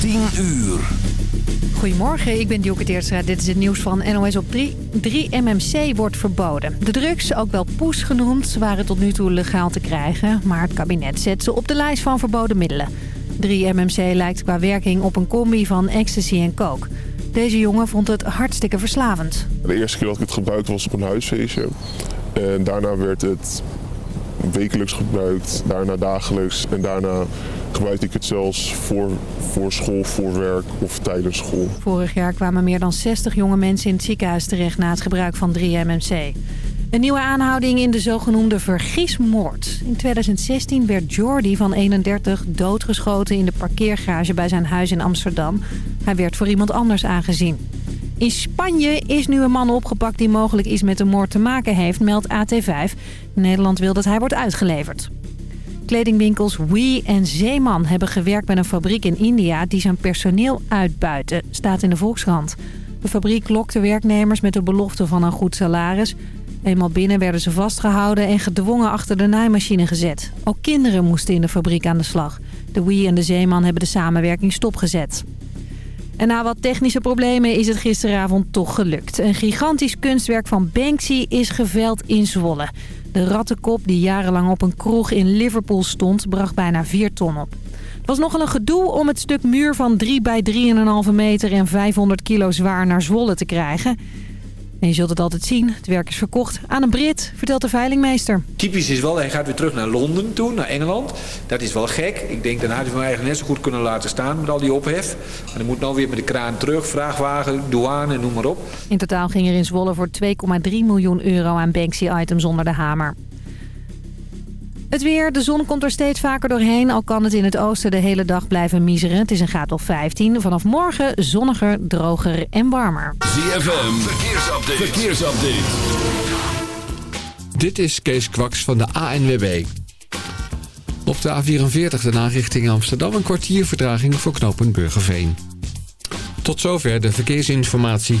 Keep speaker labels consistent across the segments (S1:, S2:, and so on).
S1: 10 uur.
S2: Goedemorgen, ik ben Dioke Teertstra. Dit is het nieuws van NOS op 3. 3-MMC wordt verboden. De drugs, ook wel poes genoemd, waren tot nu toe legaal te krijgen. Maar het kabinet zet ze op de lijst van verboden middelen. 3-MMC lijkt qua werking op een combi van ecstasy en coke. Deze jongen vond het hartstikke verslavend.
S3: De eerste keer dat ik het gebruikte was op een huisfeestje. En daarna werd het wekelijks gebruikt, daarna dagelijks. En daarna gebruikte ik het zelfs voor, voor school, voor werk of tijdens school.
S2: Vorig jaar kwamen meer dan 60 jonge mensen in het ziekenhuis terecht na het gebruik van 3-MMC. Een nieuwe aanhouding in de zogenoemde vergismoord. In 2016 werd Jordi van 31 doodgeschoten in de parkeergarage bij zijn huis in Amsterdam. Hij werd voor iemand anders aangezien. In Spanje is nu een man opgepakt die mogelijk iets met de moord te maken heeft, meldt AT5. Nederland wil dat hij wordt uitgeleverd. Kledingwinkels Wee en Zeeman hebben gewerkt met een fabriek in India die zijn personeel uitbuiten, staat in de Volkskrant. De fabriek lokte werknemers met de belofte van een goed salaris. Eenmaal binnen werden ze vastgehouden en gedwongen achter de naaimachine gezet. Ook kinderen moesten in de fabriek aan de slag. De Wee en de Zeeman hebben de samenwerking stopgezet. En na wat technische problemen is het gisteravond toch gelukt. Een gigantisch kunstwerk van Banksy is geveld in Zwolle. De rattenkop die jarenlang op een kroeg in Liverpool stond, bracht bijna 4 ton op. Het was nogal een gedoe om het stuk muur van 3 bij 3,5 meter en 500 kilo zwaar naar Zwolle te krijgen. En je zult het altijd zien. Het werk is verkocht aan een Brit, vertelt de veilingmeester.
S4: Typisch is wel, hij gaat weer terug naar Londen toe, naar Engeland. Dat is wel gek. Ik denk, dan had hij van eigenlijk net zo goed kunnen laten staan met al die ophef. En dan moet nou weer met de kraan terug, vrachtwagen, douane, noem maar op.
S2: In totaal ging er in Zwolle voor 2,3 miljoen euro aan Banksy-items onder de hamer. Het weer, de zon komt er steeds vaker doorheen. Al kan het in het oosten de hele dag blijven miseren. Het is een graad of 15. Vanaf morgen zonniger, droger en warmer.
S1: ZFM, verkeersupdate. verkeersupdate.
S5: Dit is Kees Kwaks van de ANWB. Op de A44 daarna richting Amsterdam een kwartier vertraging voor knooppunt Burgerveen. Tot zover de verkeersinformatie.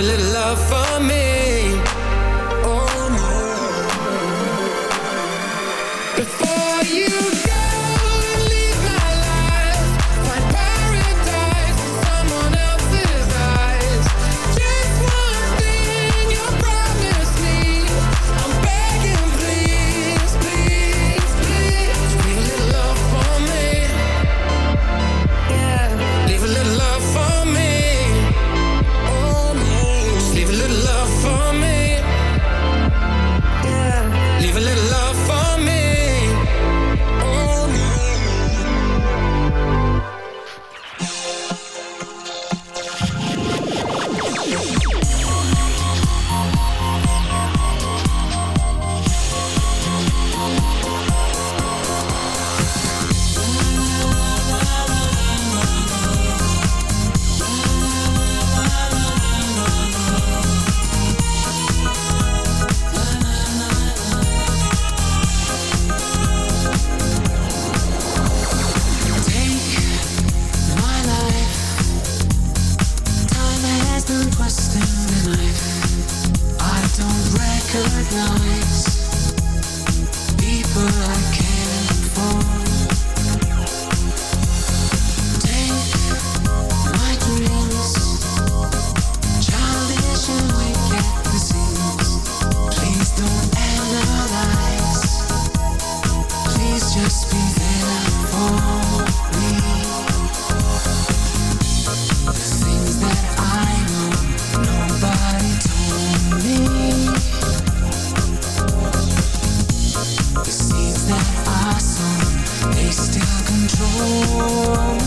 S6: A little love for me.
S7: they still control.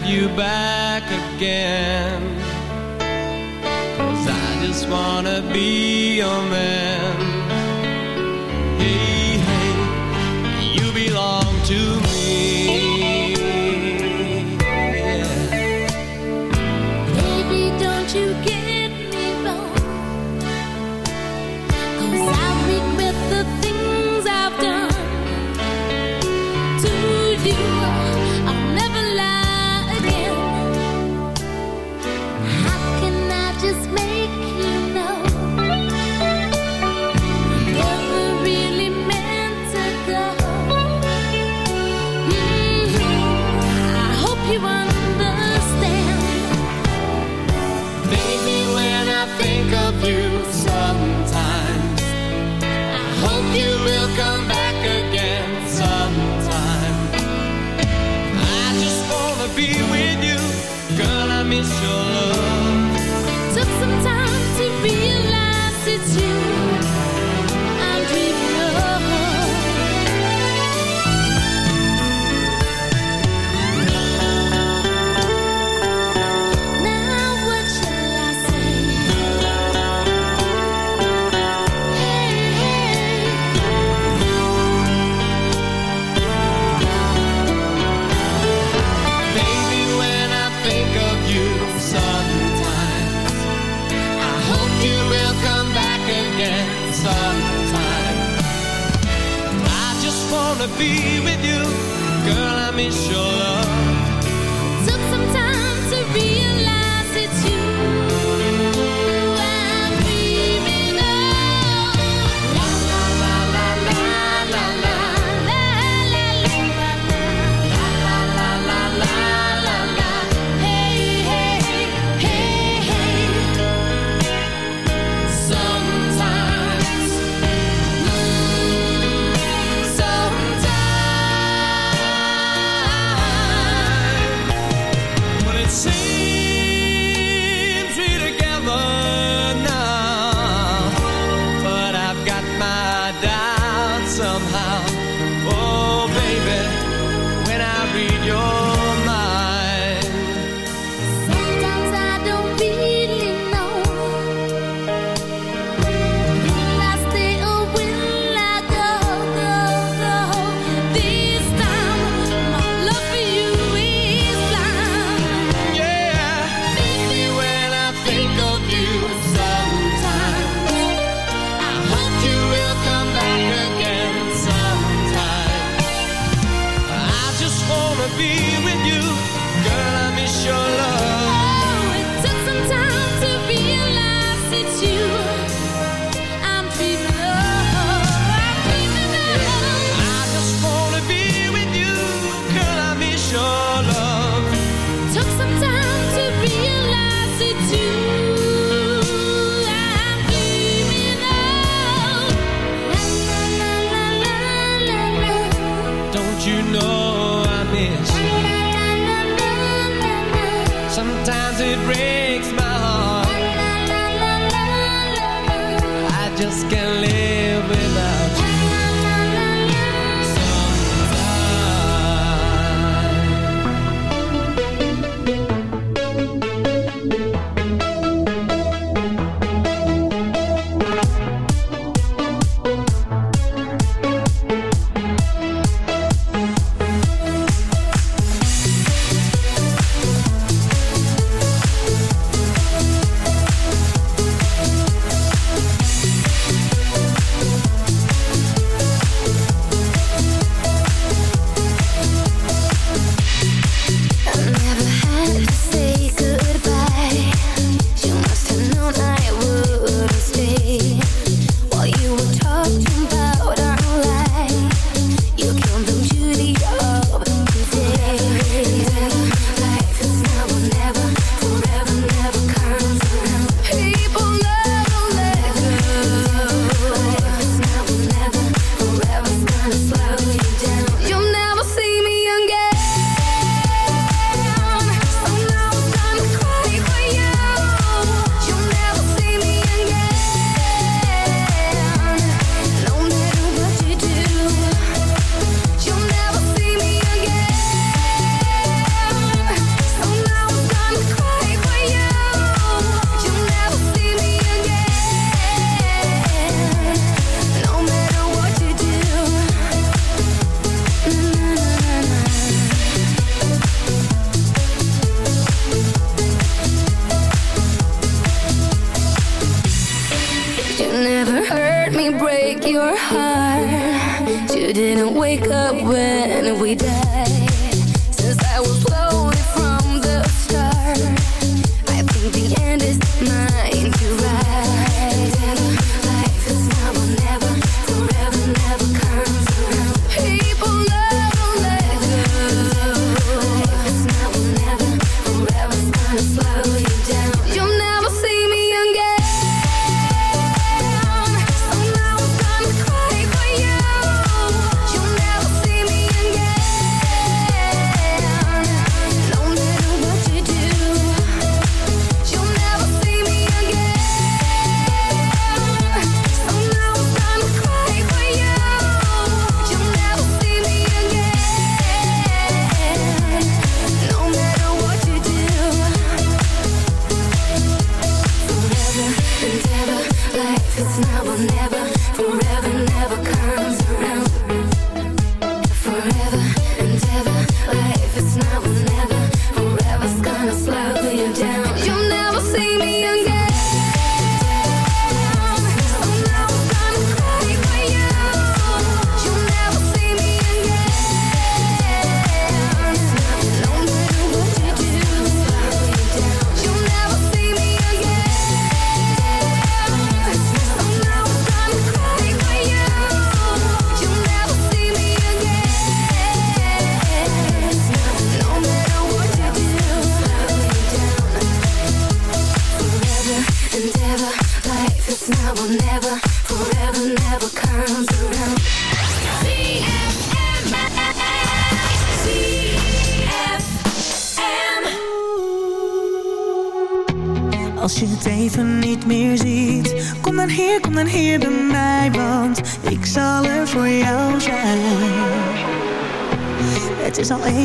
S8: have you back again? Cause I just wanna be your man.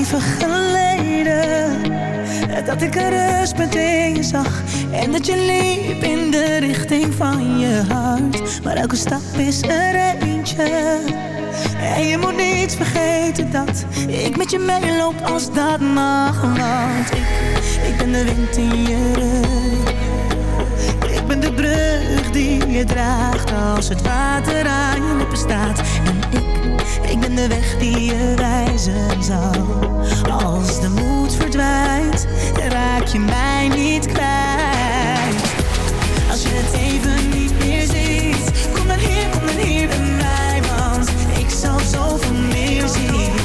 S9: Even geleden. Dat ik een rustpunt in je zag. En dat je liep in de richting van je hart. Maar elke stap is er eentje. En je moet niet vergeten dat ik met je meeloop als dat mag. Want ik, ik ben de wind in je rug. Ik ben de brug die je draagt als het water aan je lippen staat. En ik ben de weg die je wijzen zal. Als de moed verdwijnt, raak je mij niet kwijt. Als je het even niet meer ziet Kom dan hier, kom dan hier bij mij Want ik zal zoveel meer zien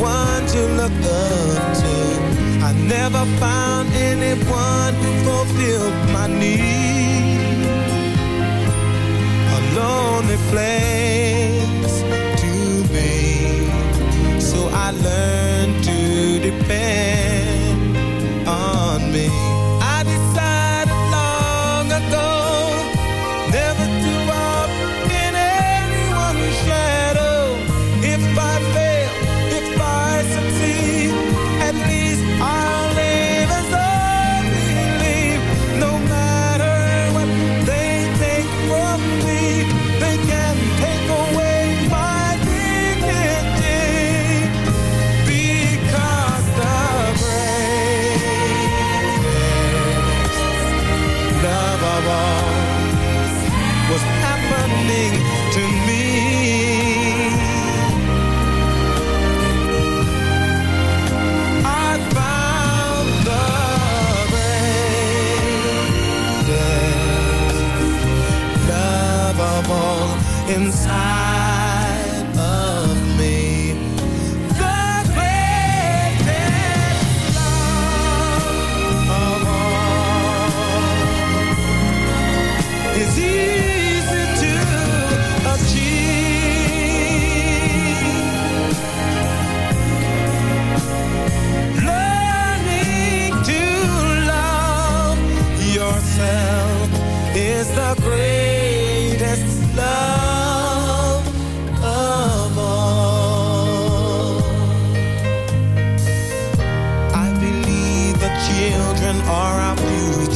S10: one to look up to. I never found anyone who fulfilled my need. A lonely flame.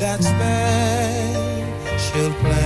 S10: that special place.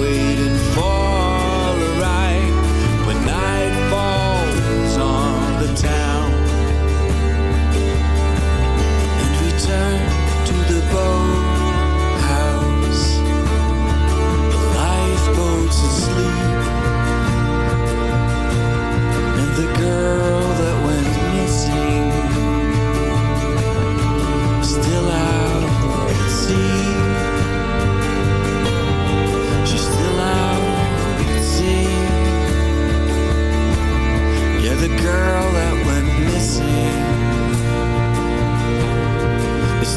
S6: waiting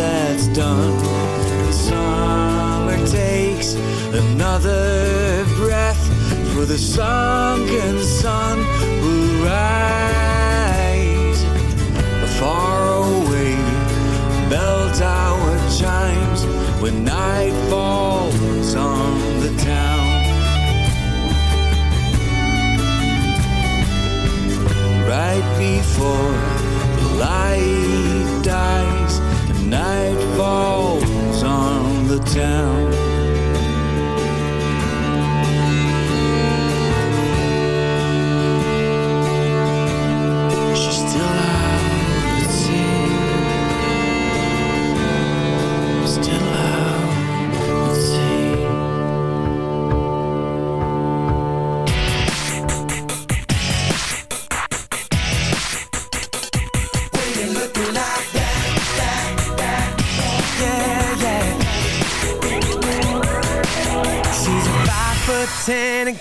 S6: that's done. The summer takes another breath, for the sunken sun will rise. Far away, bell tower chimes when night falls on the town. Right before the light dies, falls on the town.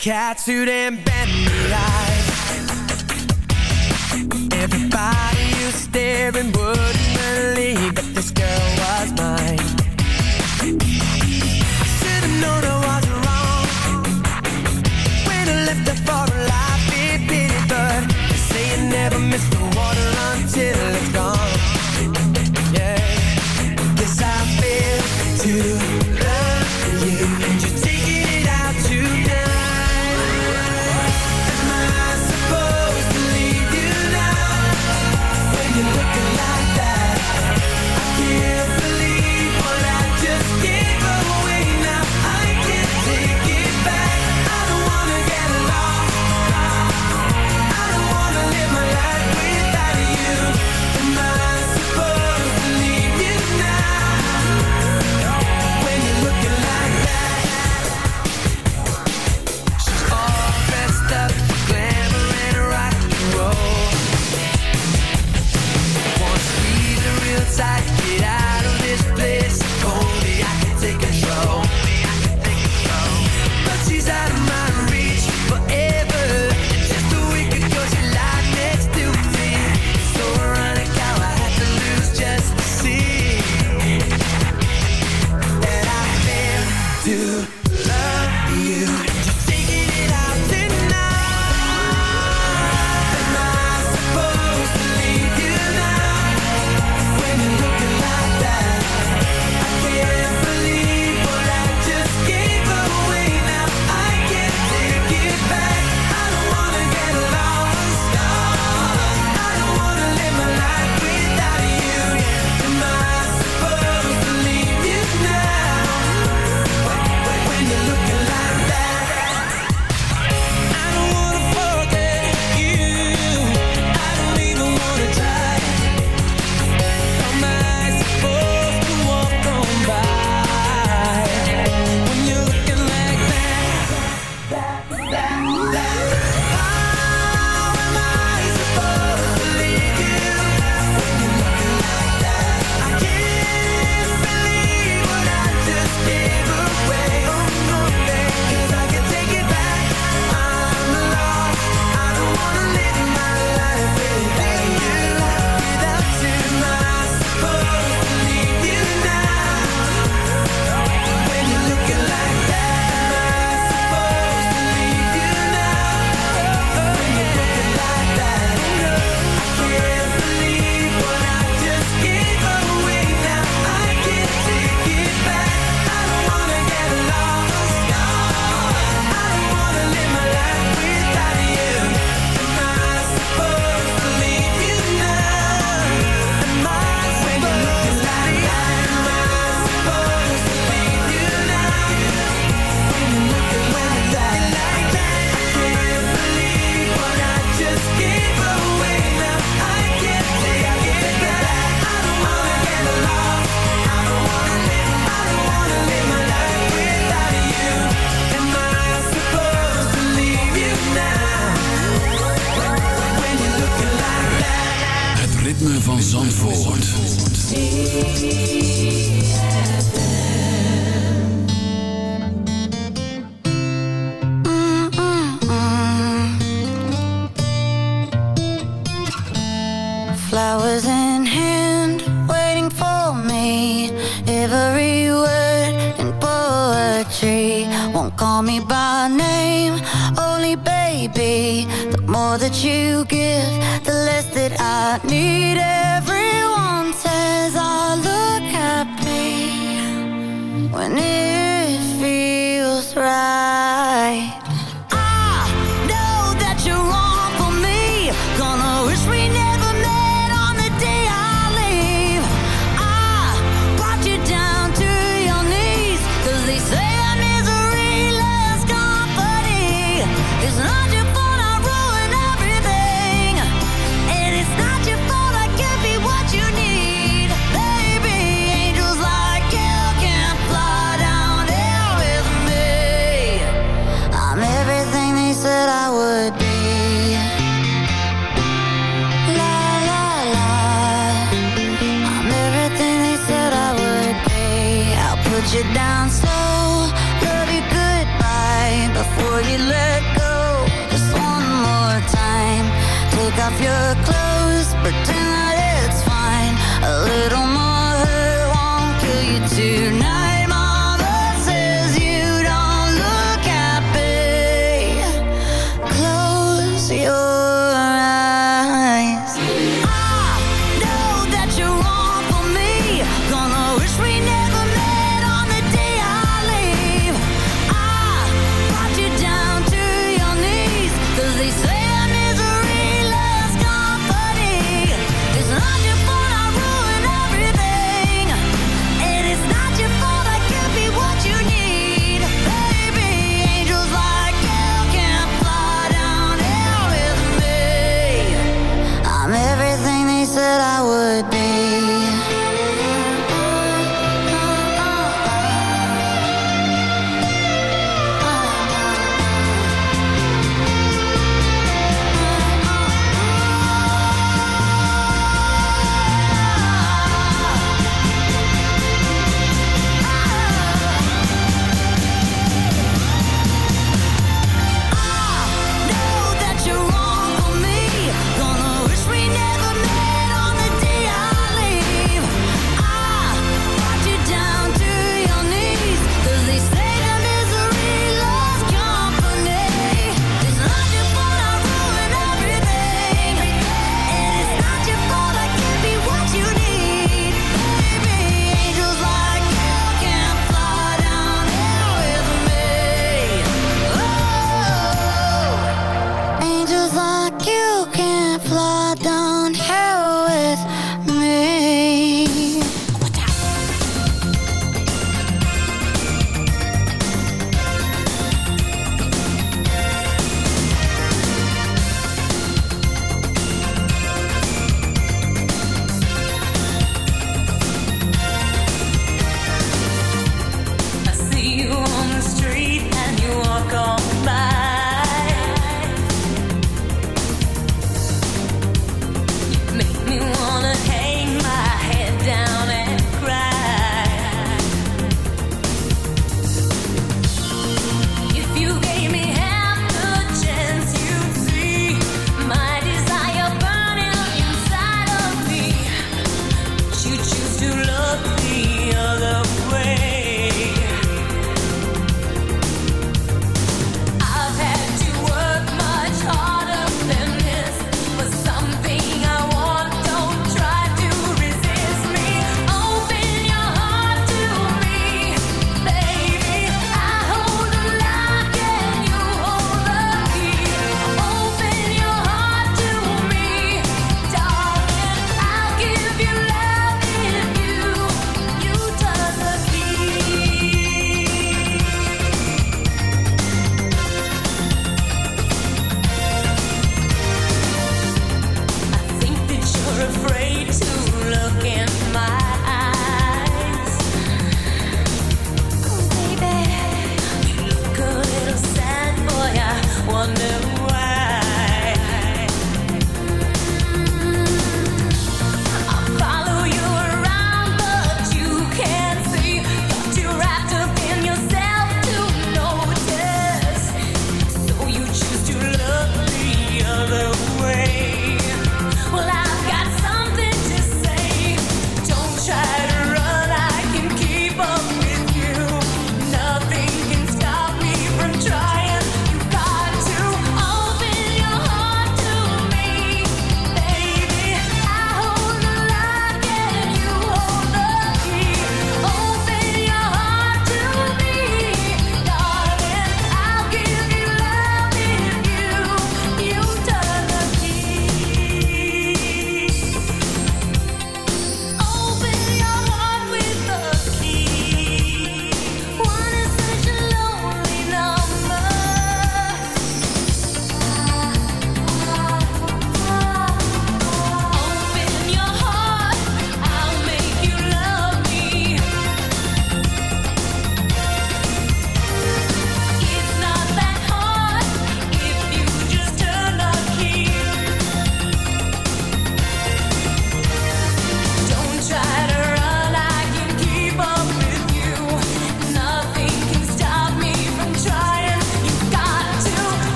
S1: cats who didn't bend me right. Everybody who's staring wouldn't believe that this girl was mine.